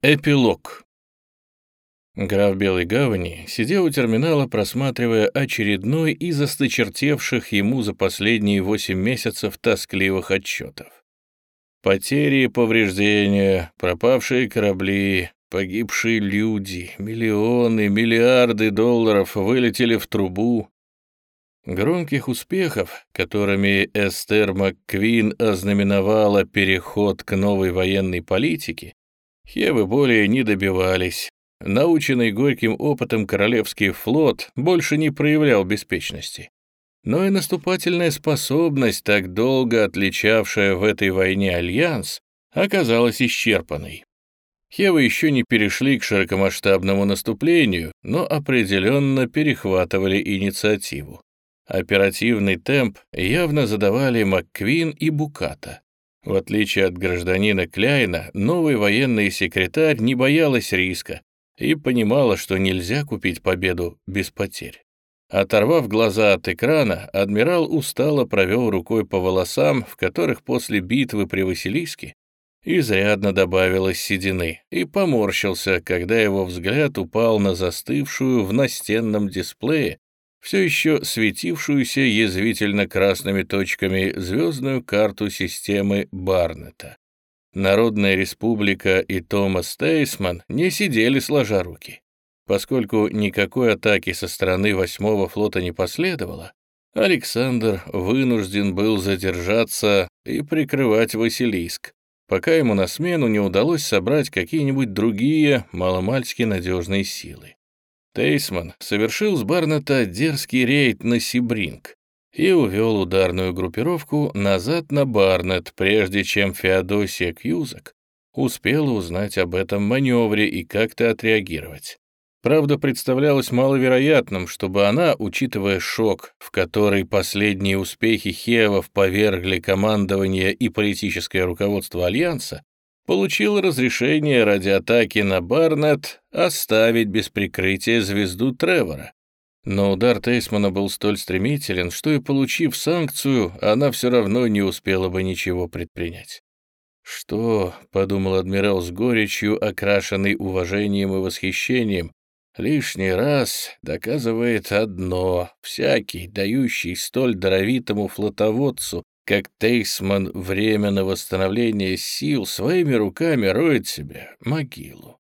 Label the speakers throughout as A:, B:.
A: Эпилог. Граф Белой Гавани сидел у терминала, просматривая очередной из осточертевших ему за последние восемь месяцев тоскливых отчетов. Потери повреждения, пропавшие корабли, погибшие люди, миллионы, миллиарды долларов вылетели в трубу. Громких успехов, которыми Эстер МакКвин ознаменовала переход к новой военной политике, Хевы более не добивались. Наученный горьким опытом Королевский флот больше не проявлял беспечности. Но и наступательная способность, так долго отличавшая в этой войне Альянс, оказалась исчерпанной. Хевы еще не перешли к широкомасштабному наступлению, но определенно перехватывали инициативу. Оперативный темп явно задавали МакКвин и Буката. В отличие от гражданина Кляйна, новый военный секретарь не боялась риска и понимала, что нельзя купить победу без потерь. Оторвав глаза от экрана, адмирал устало провел рукой по волосам, в которых после битвы при Василиске изрядно добавилось седины, и поморщился, когда его взгляд упал на застывшую в настенном дисплее все еще светившуюся язвительно красными точками звездную карту системы Барнета. Народная республика и Томас Тейсман не сидели сложа руки. Поскольку никакой атаки со стороны восьмого флота не последовало, Александр вынужден был задержаться и прикрывать Василиск, пока ему на смену не удалось собрать какие-нибудь другие маломальски надежные силы. Тейсман совершил с Барнета дерзкий рейд на Сибринг и увел ударную группировку назад на Барнет, прежде чем Феодосия Кьюзак успела узнать об этом маневре и как-то отреагировать. Правда, представлялось маловероятным, чтобы она, учитывая шок, в который последние успехи Хевов повергли командование и политическое руководство Альянса, получил разрешение ради атаки на Барнет оставить без прикрытия звезду Тревора. Но удар Тейсмана был столь стремителен, что и получив санкцию, она все равно не успела бы ничего предпринять. «Что?» — подумал адмирал с горечью, окрашенный уважением и восхищением. «Лишний раз доказывает одно. Всякий, дающий столь даровитому флотоводцу как Тейсман время на восстановление сил своими руками роет себе могилу.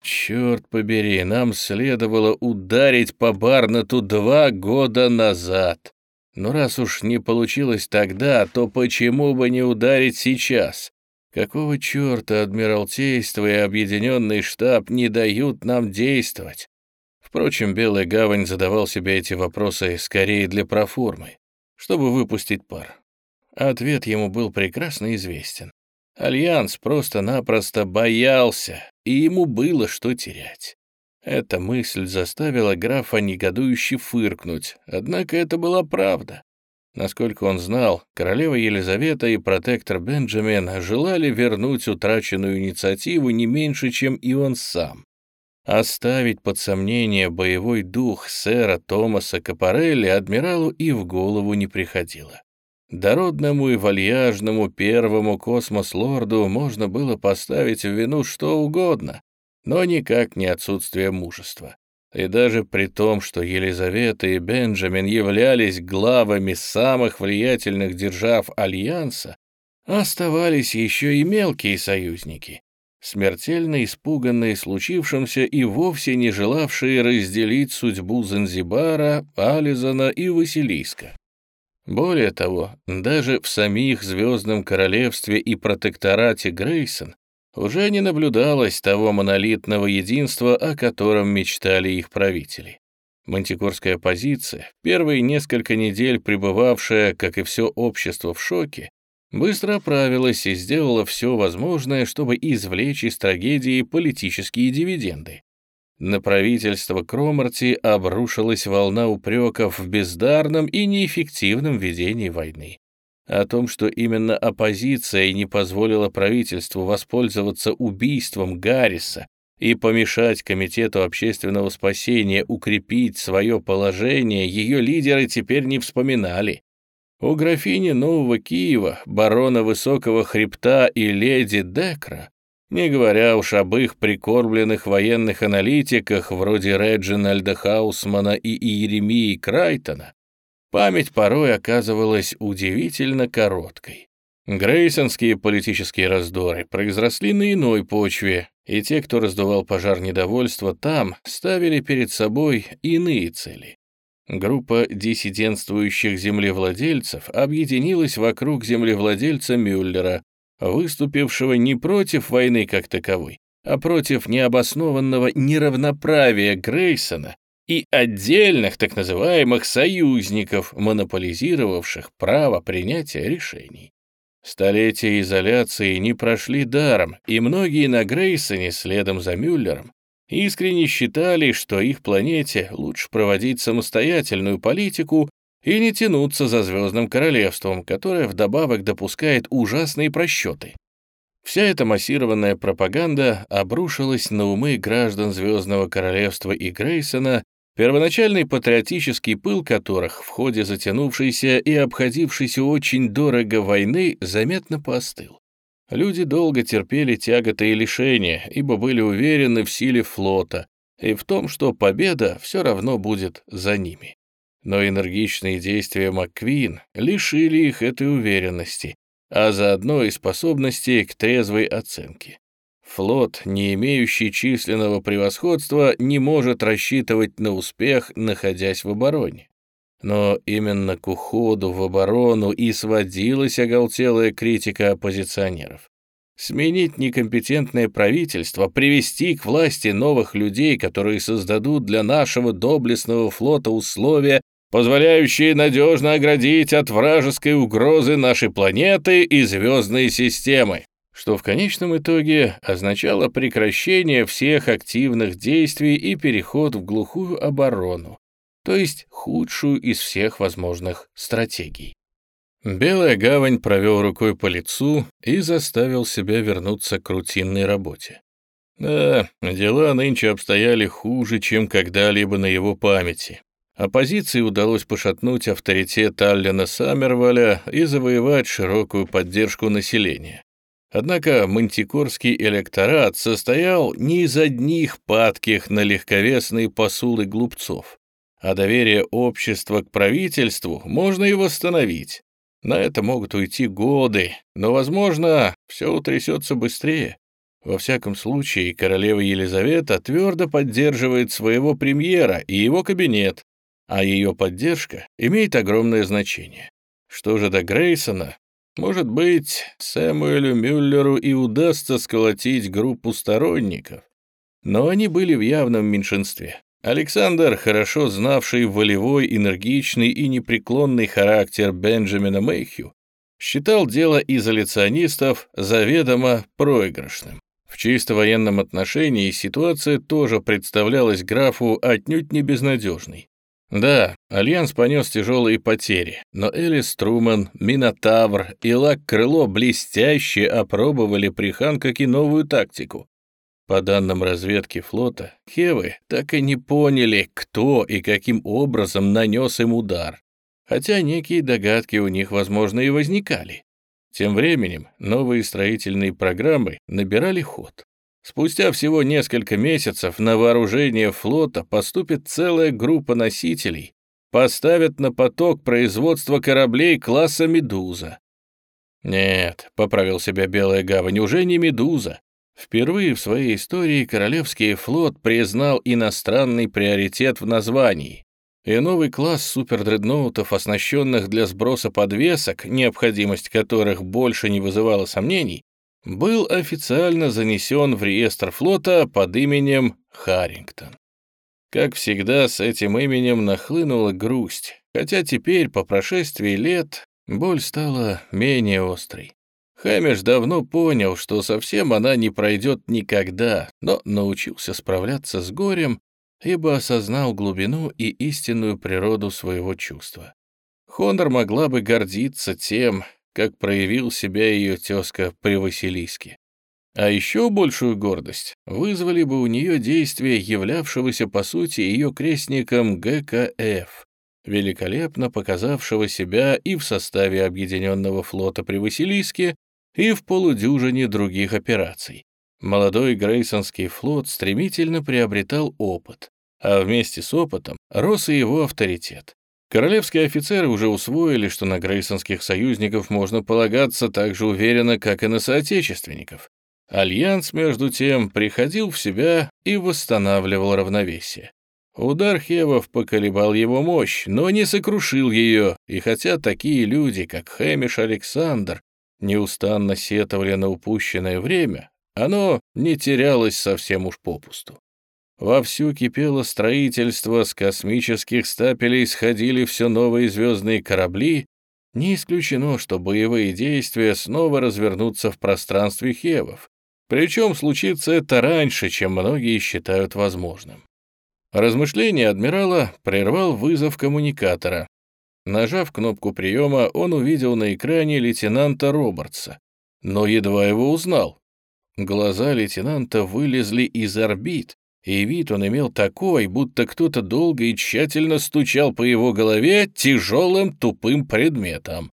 A: Черт побери, нам следовало ударить по Барнету два года назад. Но раз уж не получилось тогда, то почему бы не ударить сейчас? Какого черта Адмиралтейство и Объединенный штаб не дают нам действовать? Впрочем, Белая Гавань задавал себе эти вопросы скорее для проформы, чтобы выпустить пар. Ответ ему был прекрасно известен. Альянс просто-напросто боялся, и ему было что терять. Эта мысль заставила графа негодующе фыркнуть, однако это была правда. Насколько он знал, королева Елизавета и протектор Бенджамин желали вернуть утраченную инициативу не меньше, чем и он сам. Оставить под сомнение боевой дух сэра Томаса Капарелли адмиралу и в голову не приходило. Дородному и вальяжному первому космос-лорду можно было поставить в вину что угодно, но никак не отсутствие мужества. И даже при том, что Елизавета и Бенджамин являлись главами самых влиятельных держав Альянса, оставались еще и мелкие союзники, смертельно испуганные случившимся и вовсе не желавшие разделить судьбу Занзибара, Ализана и Василиска. Более того, даже в самих Звездном Королевстве и протекторате Грейсон уже не наблюдалось того монолитного единства, о котором мечтали их правители. Мантикорская позиция, первые несколько недель пребывавшая, как и все общество, в шоке, быстро оправилась и сделала все возможное, чтобы извлечь из трагедии политические дивиденды. На правительство Кромарти обрушилась волна упреков в бездарном и неэффективном ведении войны. О том, что именно оппозиция не позволила правительству воспользоваться убийством Гарриса и помешать Комитету общественного спасения укрепить свое положение, ее лидеры теперь не вспоминали. У графини Нового Киева, барона Высокого Хребта и леди Декра не говоря уж об их прикормленных военных аналитиках вроде Реджинальда Хаусмана и Иеремии Крайтона, память порой оказывалась удивительно короткой. Грейсонские политические раздоры произросли на иной почве, и те, кто раздувал пожар недовольства там, ставили перед собой иные цели. Группа диссидентствующих землевладельцев объединилась вокруг землевладельца Мюллера, выступившего не против войны как таковой, а против необоснованного неравноправия Грейсона и отдельных так называемых союзников, монополизировавших право принятия решений. Столетия изоляции не прошли даром, и многие на Грейсоне, следом за Мюллером, искренне считали, что их планете лучше проводить самостоятельную политику и не тянуться за Звездным Королевством, которое вдобавок допускает ужасные просчеты. Вся эта массированная пропаганда обрушилась на умы граждан Звездного Королевства и Грейсона первоначальный патриотический пыл которых в ходе затянувшейся и обходившейся очень дорого войны заметно поостыл. Люди долго терпели тяготы и лишения, ибо были уверены в силе флота и в том, что победа все равно будет за ними. Но энергичные действия МакКвин лишили их этой уверенности, а заодно и способности к трезвой оценке. Флот, не имеющий численного превосходства, не может рассчитывать на успех, находясь в обороне. Но именно к уходу в оборону и сводилась оголтелая критика оппозиционеров. Сменить некомпетентное правительство, привести к власти новых людей, которые создадут для нашего доблестного флота условия, позволяющие надежно оградить от вражеской угрозы нашей планеты и звездные системы что в конечном итоге означало прекращение всех активных действий и переход в глухую оборону, то есть худшую из всех возможных стратегий. Белая гавань провел рукой по лицу и заставил себя вернуться к рутинной работе. Да, дела нынче обстояли хуже, чем когда-либо на его памяти. Оппозиции удалось пошатнуть авторитет Аллена Саммерваля и завоевать широкую поддержку населения. Однако мантикорский электорат состоял не из одних падких на легковесные посулы глупцов, а доверие общества к правительству можно и восстановить. На это могут уйти годы, но, возможно, все утрясется быстрее. Во всяком случае, королева Елизавета твердо поддерживает своего премьера и его кабинет, а ее поддержка имеет огромное значение. Что же до Грейсона, может быть, Сэмуэлю Мюллеру и удастся сколотить группу сторонников, но они были в явном меньшинстве. Александр, хорошо знавший волевой, энергичный и непреклонный характер Бенджамина Мэйхью, считал дело изоляционистов заведомо проигрышным. В чисто военном отношении ситуация тоже представлялась графу отнюдь не безнадежной. Да, Альянс понес тяжелые потери, но Элис Труман, Минотавр и ЛАК-крыло блестяще опробовали при Ханкоке новую тактику. По данным разведки флота, Хевы так и не поняли, кто и каким образом нанес им удар, хотя некие догадки у них, возможно, и возникали. Тем временем новые строительные программы набирали ход. Спустя всего несколько месяцев на вооружение флота поступит целая группа носителей, поставят на поток производства кораблей класса «Медуза». Нет, поправил себя Белая Гавань, уже не «Медуза». Впервые в своей истории Королевский флот признал иностранный приоритет в названии, и новый класс супердредноутов, оснащенных для сброса подвесок, необходимость которых больше не вызывала сомнений, был официально занесен в реестр флота под именем Харрингтон. Как всегда, с этим именем нахлынула грусть, хотя теперь, по прошествии лет, боль стала менее острой. Хэмиш давно понял, что совсем она не пройдет никогда, но научился справляться с горем, ибо осознал глубину и истинную природу своего чувства. Хонор могла бы гордиться тем, как проявил себя ее тезка при Василиске. А еще большую гордость вызвали бы у нее действия являвшегося по сути ее крестником ГКФ, великолепно показавшего себя и в составе Объединенного флота при Василиске, и в полудюжине других операций. Молодой Грейсонский флот стремительно приобретал опыт, а вместе с опытом рос и его авторитет. Королевские офицеры уже усвоили, что на грейсонских союзников можно полагаться так же уверенно, как и на соотечественников. Альянс, между тем, приходил в себя и восстанавливал равновесие. Удар Хевов поколебал его мощь, но не сокрушил ее, и хотя такие люди, как Хэмиш Александр, неустанно сетовали на упущенное время, оно не терялось совсем уж попусту. Вовсю кипело строительство, с космических стапелей сходили все новые звездные корабли. Не исключено, что боевые действия снова развернутся в пространстве Хевов. Причем случится это раньше, чем многие считают возможным. Размышление адмирала прервал вызов коммуникатора. Нажав кнопку приема, он увидел на экране лейтенанта Робертса, но едва его узнал. Глаза лейтенанта вылезли из орбит, и вид он имел такой, будто кто-то долго и тщательно стучал по его голове тяжелым тупым предметом.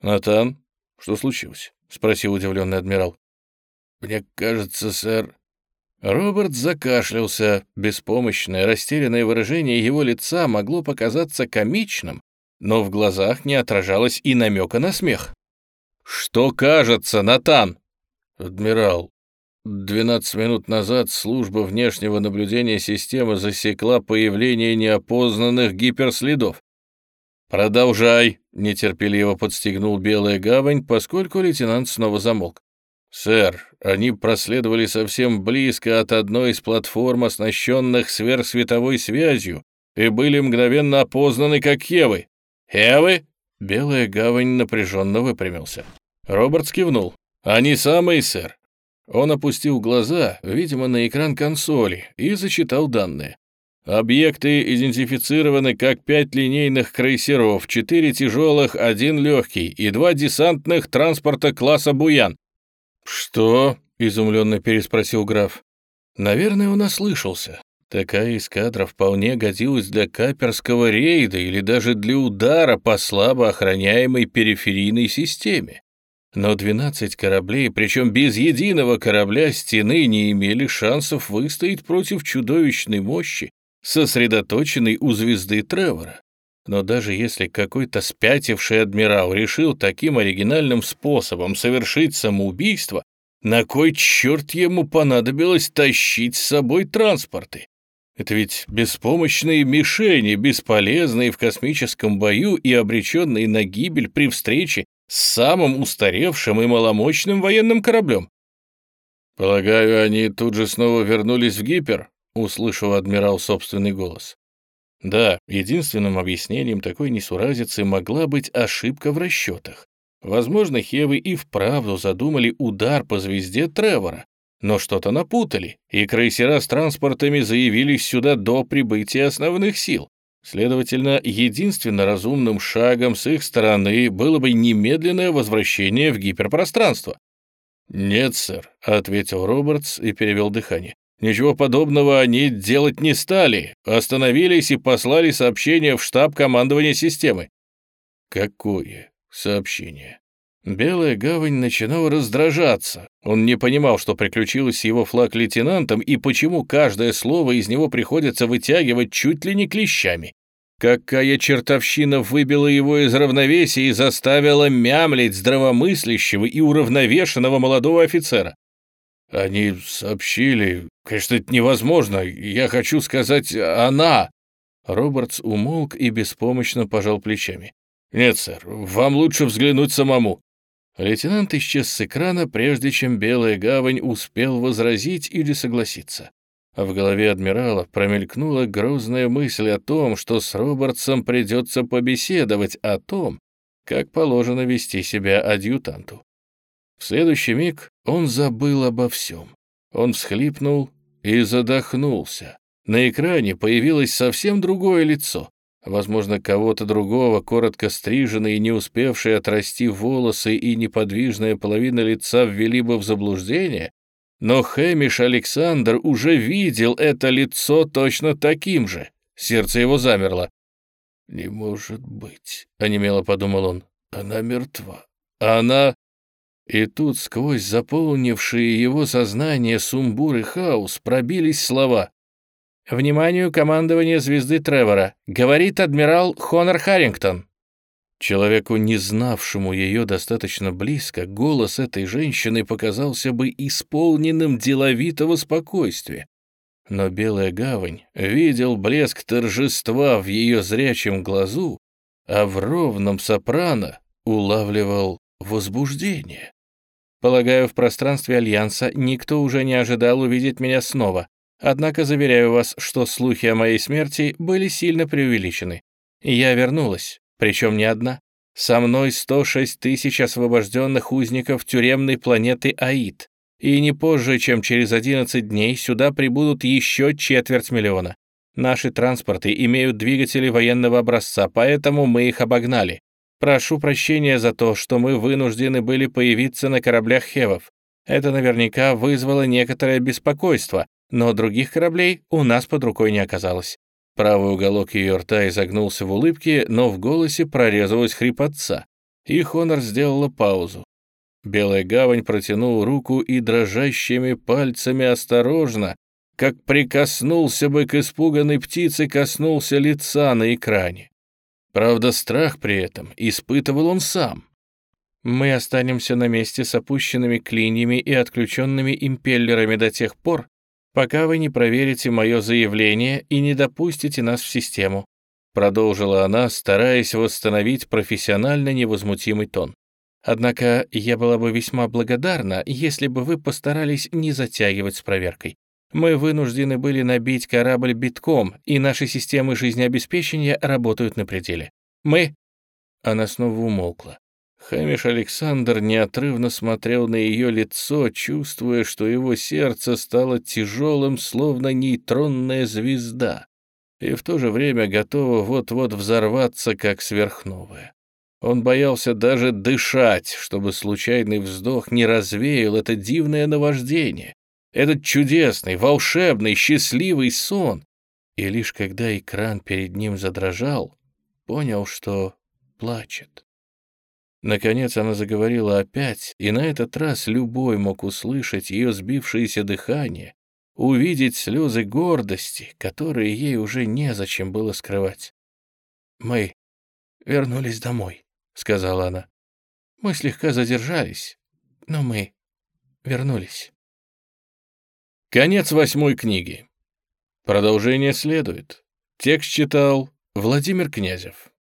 A: «Натан, что случилось?» — спросил удивленный адмирал. «Мне кажется, сэр...» Роберт закашлялся. Беспомощное, растерянное выражение его лица могло показаться комичным, но в глазах не отражалось и намека на смех. «Что кажется, Натан?» «Адмирал, 12 минут назад служба внешнего наблюдения системы засекла появление неопознанных гиперследов. «Продолжай», — нетерпеливо подстегнул Белая Гавань, поскольку лейтенант снова замолк. «Сэр, они проследовали совсем близко от одной из платформ, оснащенных сверхсветовой связью, и были мгновенно опознаны как Хевы». «Хевы?» Белая Гавань напряженно выпрямился. Роберт кивнул. «Они самые, сэр. Он опустил глаза, видимо, на экран консоли, и зачитал данные. Объекты идентифицированы как пять линейных крейсеров, четыре тяжелых, один легкий и два десантных транспорта класса «Буян». «Что?» — изумленно переспросил граф. «Наверное, он ослышался. Такая эскадра вполне годилась для каперского рейда или даже для удара по слабо охраняемой периферийной системе. Но 12 кораблей, причем без единого корабля стены, не имели шансов выстоять против чудовищной мощи, сосредоточенной у звезды Тревора. Но даже если какой-то спятивший адмирал решил таким оригинальным способом совершить самоубийство, на кой черт ему понадобилось тащить с собой транспорты? Это ведь беспомощные мишени, бесполезные в космическом бою и обреченные на гибель при встрече с самым устаревшим и маломощным военным кораблем. «Полагаю, они тут же снова вернулись в Гипер?» — услышал адмирал собственный голос. Да, единственным объяснением такой несуразицы могла быть ошибка в расчетах. Возможно, Хевы и вправду задумали удар по звезде Тревора, но что-то напутали, и крейсера с транспортами заявились сюда до прибытия основных сил. Следовательно, единственно разумным шагом с их стороны было бы немедленное возвращение в гиперпространство. «Нет, сэр», — ответил Робертс и перевел дыхание. «Ничего подобного они делать не стали. Остановились и послали сообщение в штаб командования системы». «Какое сообщение?» Белая гавань начинала раздражаться. Он не понимал, что приключилось с его флаг-лейтенантом и почему каждое слово из него приходится вытягивать чуть ли не клещами. Какая чертовщина выбила его из равновесия и заставила мямлить здравомыслящего и уравновешенного молодого офицера. Они сообщили... Конечно, это невозможно. Я хочу сказать, она... Робертс умолк и беспомощно пожал плечами. «Нет, сэр, вам лучше взглянуть самому». Лейтенант исчез с экрана, прежде чем Белая Гавань успел возразить или согласиться. В голове адмирала промелькнула грозная мысль о том, что с Робертсом придется побеседовать о том, как положено вести себя адъютанту. В следующий миг он забыл обо всем. Он всхлипнул и задохнулся. На экране появилось совсем другое лицо. Возможно, кого-то другого, коротко стриженные, не успевшие отрасти волосы и неподвижная половина лица ввели бы в заблуждение, но Хэмиш Александр уже видел это лицо точно таким же. Сердце его замерло. «Не может быть», — онемело подумал он. «Она мертва. Она...» И тут сквозь заполнившие его сознание сумбур и хаос пробились слова. «Вниманию командования звезды Тревора! Говорит адмирал Хонор Харрингтон!» Человеку, не знавшему ее достаточно близко, голос этой женщины показался бы исполненным деловитого спокойствия. Но Белая Гавань видел блеск торжества в ее зрячем глазу, а в ровном сопрано улавливал возбуждение. Полагаю, в пространстве Альянса никто уже не ожидал увидеть меня снова. Однако заверяю вас, что слухи о моей смерти были сильно преувеличены. Я вернулась, причем не одна. Со мной 106 тысяч освобожденных узников тюремной планеты Аид. И не позже, чем через 11 дней, сюда прибудут еще четверть миллиона. Наши транспорты имеют двигатели военного образца, поэтому мы их обогнали. Прошу прощения за то, что мы вынуждены были появиться на кораблях Хевов. Это наверняка вызвало некоторое беспокойство, но других кораблей у нас под рукой не оказалось. Правый уголок ее рта изогнулся в улыбке, но в голосе прорезалась хрипотца. И Хонор сделала паузу. Белая гавань протянул руку и дрожащими пальцами осторожно, как прикоснулся бы к испуганной птице, коснулся лица на экране. Правда, страх при этом испытывал он сам. Мы останемся на месте с опущенными клиньями и отключенными импеллерами до тех пор, пока вы не проверите мое заявление и не допустите нас в систему», продолжила она, стараясь восстановить профессионально невозмутимый тон. «Однако я была бы весьма благодарна, если бы вы постарались не затягивать с проверкой. Мы вынуждены были набить корабль битком, и наши системы жизнеобеспечения работают на пределе. Мы...» Она снова умолкла. Хамиш Александр неотрывно смотрел на ее лицо, чувствуя, что его сердце стало тяжелым, словно нейтронная звезда, и в то же время готово вот-вот взорваться, как сверхновая. Он боялся даже дышать, чтобы случайный вздох не развеял это дивное наваждение, этот чудесный, волшебный, счастливый сон. И лишь когда экран перед ним задрожал, понял, что плачет. Наконец она заговорила опять, и на этот раз любой мог услышать ее сбившееся дыхание, увидеть слезы гордости, которые ей уже незачем было скрывать. «Мы вернулись домой», — сказала она. «Мы слегка задержались, но мы вернулись». Конец восьмой книги. Продолжение следует. Текст читал Владимир Князев.